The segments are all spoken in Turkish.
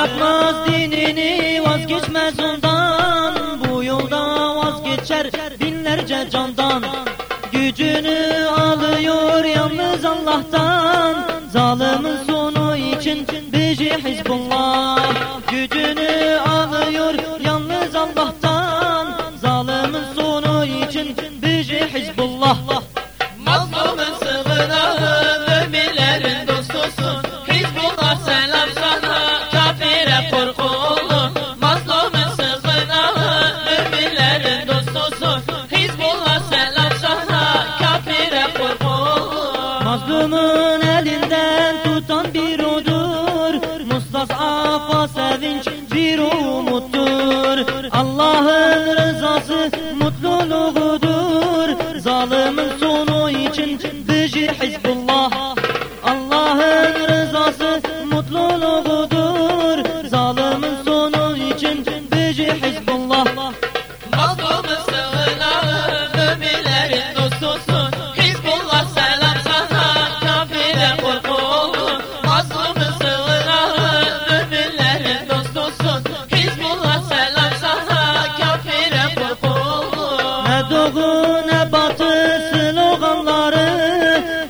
Bırakmaz dinini vazgeçmez ondan. Bu yolda vazgeçer binlerce candan. Gücünü alıyor yalnız Allah'tan. Zalimin sonu için bizi Hizbullah. Gücünü alıyor yalnız Allah'tan. Zalimin sonu için bizi Hizbullah odur Mustafa sevinç bir umuttur. Allah'ın rızası mutluluğudur. Zalimin sonu için bizi Hizbullah. Allah'ın rızası mutluluğudur. Zalimin sonu için bizi Hizbullah. Mazlumun sığınağı müminlerin dostusun Hizbullah selam sana kafire korku olun Mazlumun sığınağı doğu ne batı sloganları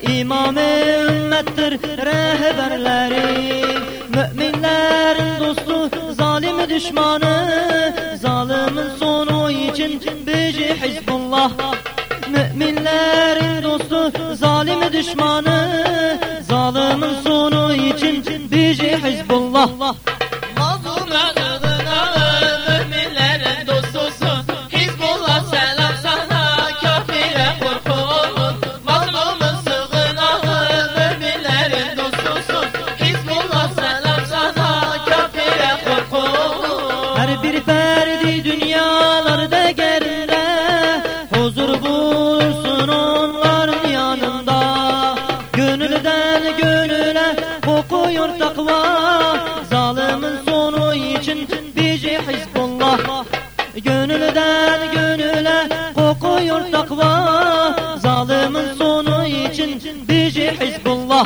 İmam-ı ümmettir rehberleri. Müminlerin dostu zalim düşmanı. Zalimin sonu için bizi Hizbullah. Müminlerin dostu zalim düşmanı. Zalimin sonu için bizi Hizbullah kokuyor takva Zalimin sonu için bizi Hizbullah Gönülden gönüle kokuyor takva Zalimin sonu için bizi Hizbullah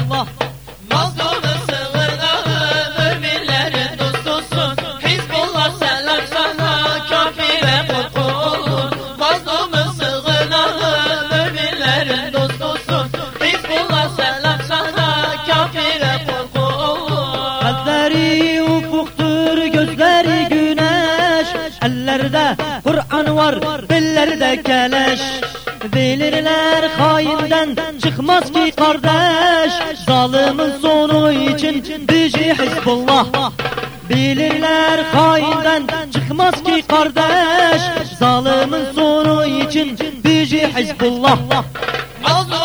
Var, bellerde keleş. Bilirler hainden çıkmaz ki kardeş. Zalimin sonu için bizi Hizbullah. Bilirler hainden çıkmaz ki kardeş. Zalimin sonu için bizi Hizbullah. Mazlumun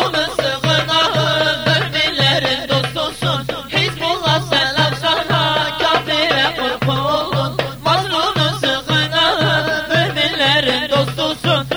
sen dostusun